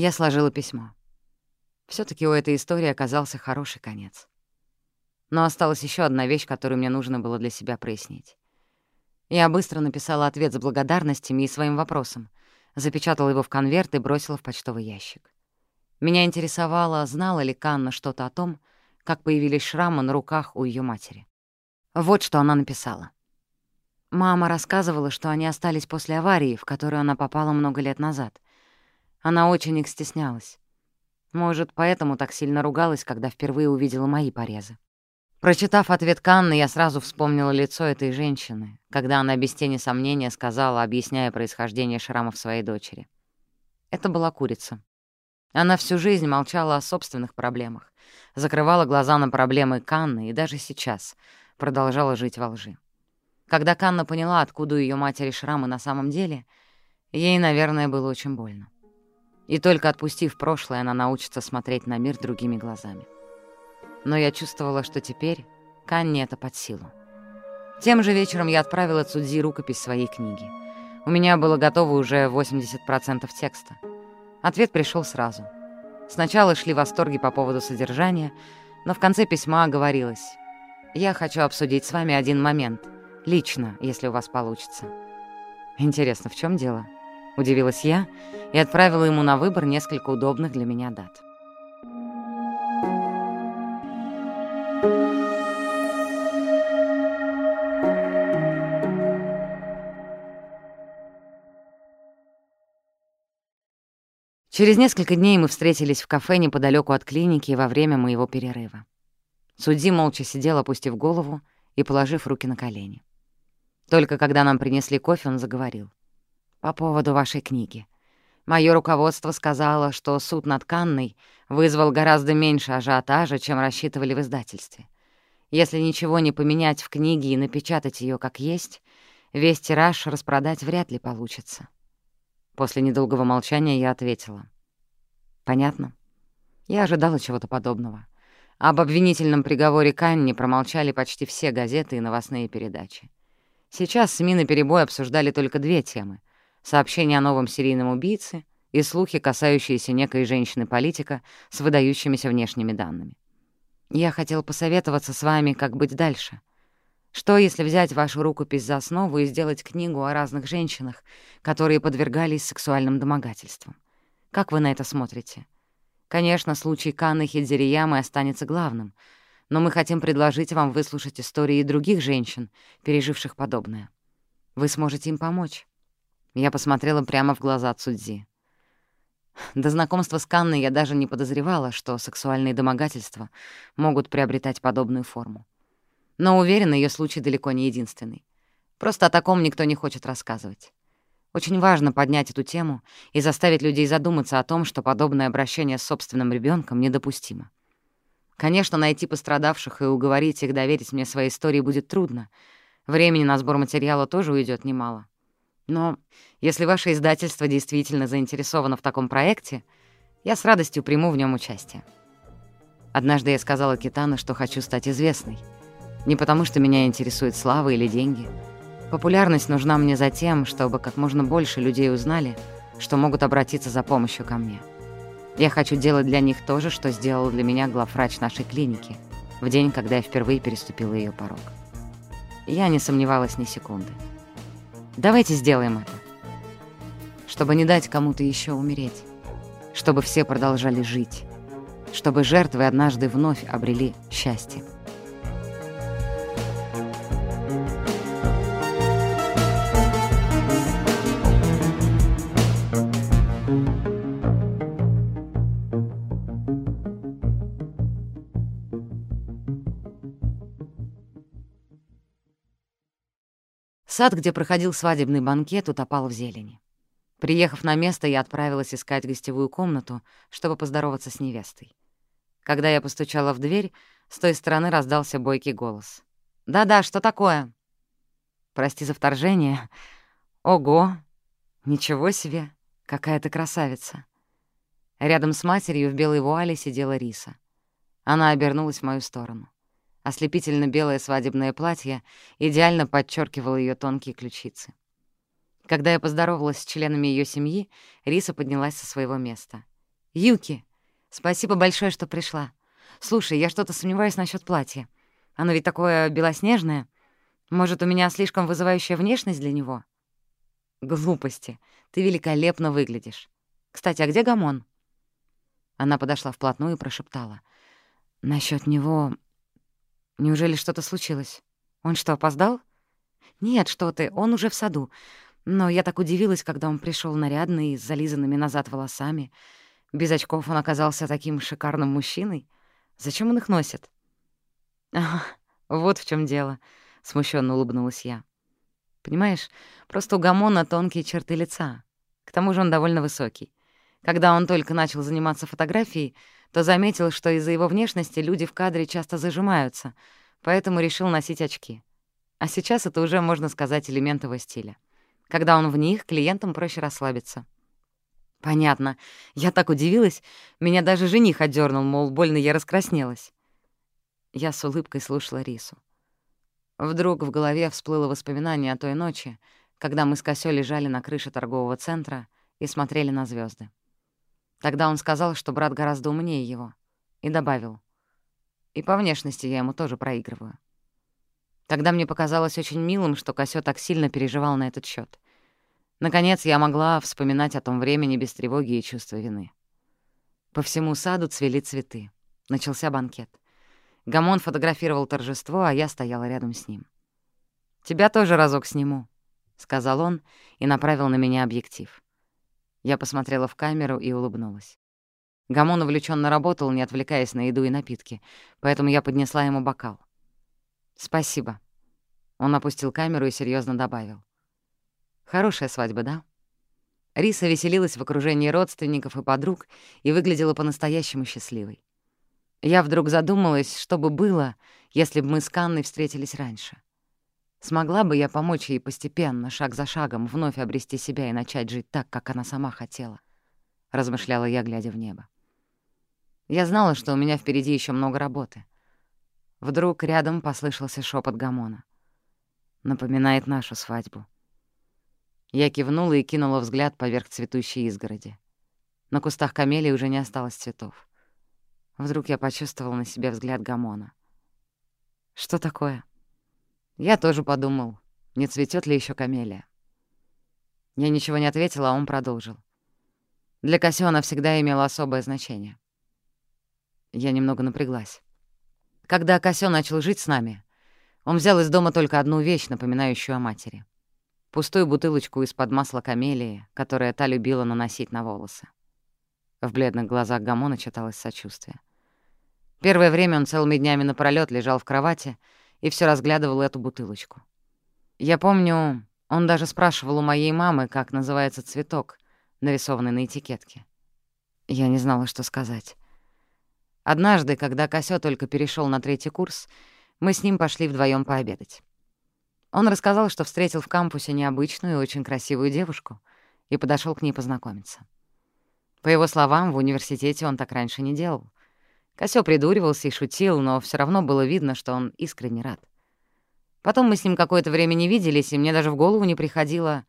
Я сложила письмо. все таки у этой истории оказался хороший конец. Но осталась еще одна вещь, которую мне нужно было для себя прояснить. Я быстро написала ответ с благодарностями и своим вопросом, запечатала его в конверт и бросила в почтовый ящик. Меня интересовало, знала ли Канна что-то о том, как появились шрамы на руках у ее матери. Вот что она написала. Мама рассказывала, что они остались после аварии, в которую она попала много лет назад. Она очень их стеснялась. Может, поэтому так сильно ругалась, когда впервые увидела мои порезы. Прочитав ответ Канны, я сразу вспомнила лицо этой женщины, когда она без тени сомнения сказала, объясняя происхождение шрамов своей дочери. Это была курица. Она всю жизнь молчала о собственных проблемах, закрывала глаза на проблемы Канны и даже сейчас продолжала жить во лжи. Когда Канна поняла, откуда у её матери шрамы на самом деле, ей, наверное, было очень больно. И только отпустив прошлое, она научится смотреть на мир другими глазами но я чувствовала, что теперь Канне это под силу. Тем же вечером я отправила Цудзи рукопись своей книги. У меня было готово уже 80% текста. Ответ пришел сразу. Сначала шли восторги по поводу содержания, но в конце письма говорилось «Я хочу обсудить с вами один момент, лично, если у вас получится». «Интересно, в чем дело?» — удивилась я и отправила ему на выбор несколько удобных для меня дат. Через несколько дней мы встретились в кафе неподалеку от клиники во время моего перерыва. Судьи молча сидел, опустив голову и положив руки на колени. Только когда нам принесли кофе, он заговорил. «По поводу вашей книги. Моё руководство сказало, что суд над Канной вызвал гораздо меньше ажиотажа, чем рассчитывали в издательстве. Если ничего не поменять в книге и напечатать её как есть, весь тираж распродать вряд ли получится». После недолгого молчания я ответила. «Понятно. Я ожидала чего-то подобного. Об обвинительном приговоре Канни промолчали почти все газеты и новостные передачи. Сейчас СМИ наперебой обсуждали только две темы — сообщение о новом серийном убийце и слухи, касающиеся некой женщины-политика с выдающимися внешними данными. Я хотел посоветоваться с вами, как быть дальше. Что, если взять вашу рукопись за основу и сделать книгу о разных женщинах, которые подвергались сексуальным домогательствам? Как вы на это смотрите? Конечно, случай Канны Хидзириямы останется главным, но мы хотим предложить вам выслушать истории других женщин, переживших подобное. Вы сможете им помочь. Я посмотрела прямо в глаза Цудзи. До знакомства с Канной я даже не подозревала, что сексуальные домогательства могут приобретать подобную форму. Но уверена, ее случай далеко не единственный. Просто о таком никто не хочет рассказывать. Очень важно поднять эту тему и заставить людей задуматься о том, что подобное обращение с собственным ребенком недопустимо. Конечно, найти пострадавших и уговорить их доверить мне своей истории будет трудно. Времени на сбор материала тоже уйдет немало. Но если ваше издательство действительно заинтересовано в таком проекте, я с радостью приму в нем участие. Однажды я сказала Китану, что хочу стать известной — не потому, что меня интересует слава или деньги. Популярность нужна мне за тем, чтобы как можно больше людей узнали, что могут обратиться за помощью ко мне. Я хочу делать для них то же, что сделал для меня главврач нашей клиники в день, когда я впервые переступила ее порог. Я не сомневалась ни секунды. Давайте сделаем это. Чтобы не дать кому-то еще умереть. Чтобы все продолжали жить. Чтобы жертвы однажды вновь обрели счастье. Сад, где проходил свадебный банкет, утопал в зелени. Приехав на место, я отправилась искать гостевую комнату, чтобы поздороваться с невестой. Когда я постучала в дверь, с той стороны раздался бойкий голос. «Да-да, что такое?» «Прости за вторжение. Ого! Ничего себе! Какая ты красавица!» Рядом с матерью в белой вуале сидела Риса. Она обернулась в мою сторону. Ослепительно-белое свадебное платье идеально подчеркивало ее тонкие ключицы. Когда я поздоровалась с членами ее семьи, Риса поднялась со своего места. «Юки, спасибо большое, что пришла. Слушай, я что-то сомневаюсь насчет платья. Оно ведь такое белоснежное. Может, у меня слишком вызывающая внешность для него?» «Глупости. Ты великолепно выглядишь. Кстати, а где Гамон?» Она подошла вплотную и прошептала. Насчет него... Неужели что-то случилось? Он что, опоздал?» «Нет, что ты, он уже в саду. Но я так удивилась, когда он пришел нарядный, с зализанными назад волосами. Без очков он оказался таким шикарным мужчиной. Зачем он их носит?» «Ах, вот в чем дело», — смущенно улыбнулась я. «Понимаешь, просто у Гамона тонкие черты лица. К тому же он довольно высокий. Когда он только начал заниматься фотографией, то заметил, что из-за его внешности люди в кадре часто зажимаются, поэтому решил носить очки. А сейчас это уже, можно сказать, элемент его стиля. Когда он в них, клиентам проще расслабиться. Понятно. Я так удивилась. Меня даже жених отдернул, мол, больно я раскраснелась. Я с улыбкой слушала Рису. Вдруг в голове всплыло воспоминание о той ночи, когда мы с Косё лежали на крыше торгового центра и смотрели на звезды. Тогда он сказал, что брат гораздо умнее его, и добавил. И по внешности я ему тоже проигрываю. Тогда мне показалось очень милым, что Косё так сильно переживал на этот счет. Наконец я могла вспоминать о том времени без тревоги и чувства вины. По всему саду цвели цветы. Начался банкет. Гамон фотографировал торжество, а я стояла рядом с ним. «Тебя тоже разок сниму», — сказал он и направил на меня объектив. Я посмотрела в камеру и улыбнулась. Гамон увлеченно работал, не отвлекаясь на еду и напитки, поэтому я поднесла ему бокал. «Спасибо». Он опустил камеру и серьезно добавил. «Хорошая свадьба, да?» Риса веселилась в окружении родственников и подруг и выглядела по-настоящему счастливой. Я вдруг задумалась, что бы было, если бы мы с Канной встретились раньше. Смогла бы я помочь ей постепенно, шаг за шагом, вновь обрести себя и начать жить так, как она сама хотела? Размышляла я, глядя в небо. Я знала, что у меня впереди еще много работы. Вдруг рядом послышался шепот Гамона. Напоминает нашу свадьбу. Я кивнула и кинула взгляд поверх цветущей изгороди. На кустах камелии уже не осталось цветов. Вдруг я почувствовала на себе взгляд Гамона. «Что такое?» Я тоже подумал, не цветет ли еще камелия. Я ничего не ответила, а он продолжил. Для Кассиона всегда имело особое значение. Я немного напряглась. Когда Кассион начал жить с нами, он взял из дома только одну вещь, напоминающую о матери. Пустую бутылочку из-под масла камелии, которое та любила наносить на волосы. В бледных глазах Гамона читалось сочувствие. Первое время он целыми днями напролёт лежал в кровати и все разглядывал эту бутылочку. Я помню, он даже спрашивал у моей мамы, как называется цветок, нарисованный на этикетке. Я не знала, что сказать. Однажды, когда Косё только перешел на третий курс, мы с ним пошли вдвоем пообедать. Он рассказал, что встретил в кампусе необычную и очень красивую девушку и подошел к ней познакомиться. По его словам, в университете он так раньше не делал. Косё придуривался и шутил, но все равно было видно, что он искренне рад. Потом мы с ним какое-то время не виделись, и мне даже в голову не приходило,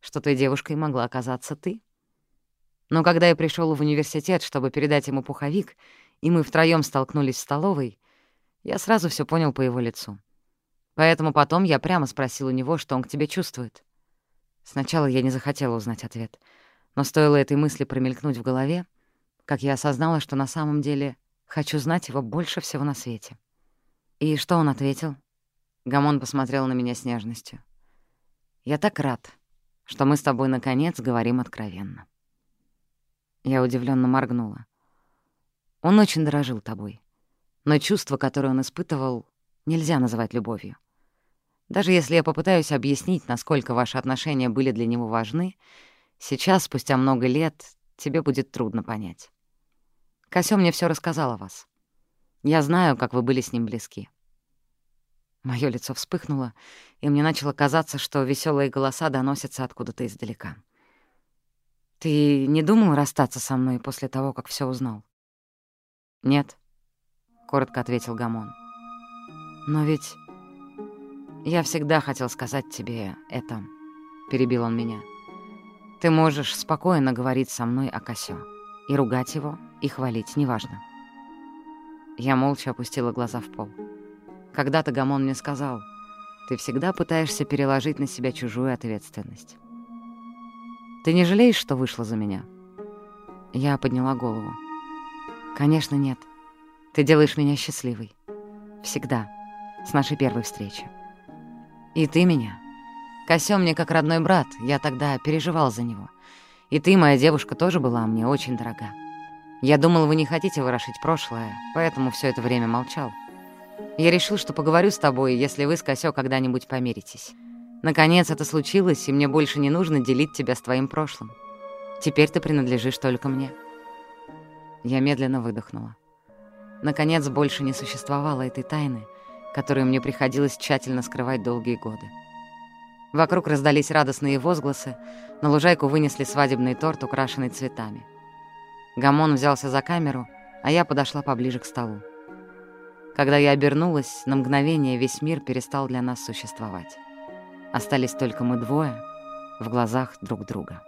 что той девушкой могла оказаться ты. Но когда я пришел в университет, чтобы передать ему пуховик, и мы втроём столкнулись в столовой, я сразу все понял по его лицу. Поэтому потом я прямо спросил у него, что он к тебе чувствует. Сначала я не захотела узнать ответ, но стоило этой мысли промелькнуть в голове, как я осознала, что на самом деле Хочу знать его больше всего на свете. И что он ответил? Гамон посмотрел на меня с нежностью. Я так рад, что мы с тобой наконец говорим откровенно. Я удивленно моргнула. Он очень дорожил тобой. Но чувство, которое он испытывал, нельзя называть любовью. Даже если я попытаюсь объяснить, насколько ваши отношения были для него важны, сейчас, спустя много лет, тебе будет трудно понять. Косё мне всё рассказал о вас. Я знаю, как вы были с ним близки». Моё лицо вспыхнуло, и мне начало казаться, что весёлые голоса доносятся откуда-то издалека. «Ты не думал расстаться со мной после того, как всё узнал?» «Нет», — коротко ответил Гамон. «Но ведь я всегда хотел сказать тебе это», — перебил он меня. «Ты можешь спокойно говорить со мной о Косё. И ругать его, и хвалить, неважно. Я молча опустила глаза в пол. Когда-то Гамон мне сказал, «Ты всегда пытаешься переложить на себя чужую ответственность». «Ты не жалеешь, что вышла за меня?» Я подняла голову. «Конечно, нет. Ты делаешь меня счастливой. Всегда. С нашей первой встречи. И ты меня. Косё мне как родной брат, я тогда переживал за него. И ты, моя девушка, тоже была мне очень дорога. Я думал, вы не хотите ворошить прошлое, поэтому все это время молчал. Я решил, что поговорю с тобой, если вы с Косё когда-нибудь помиритесь. Наконец это случилось, и мне больше не нужно делить тебя с твоим прошлым. Теперь ты принадлежишь только мне». Я медленно выдохнула. Наконец, больше не существовало этой тайны, которую мне приходилось тщательно скрывать долгие годы. Вокруг раздались радостные возгласы, на лужайку вынесли свадебный торт, украшенный цветами. Гамон взялся за камеру, а я подошла поближе к столу. Когда я обернулась, на мгновение весь мир перестал для нас существовать. Остались только мы двое в глазах друг друга.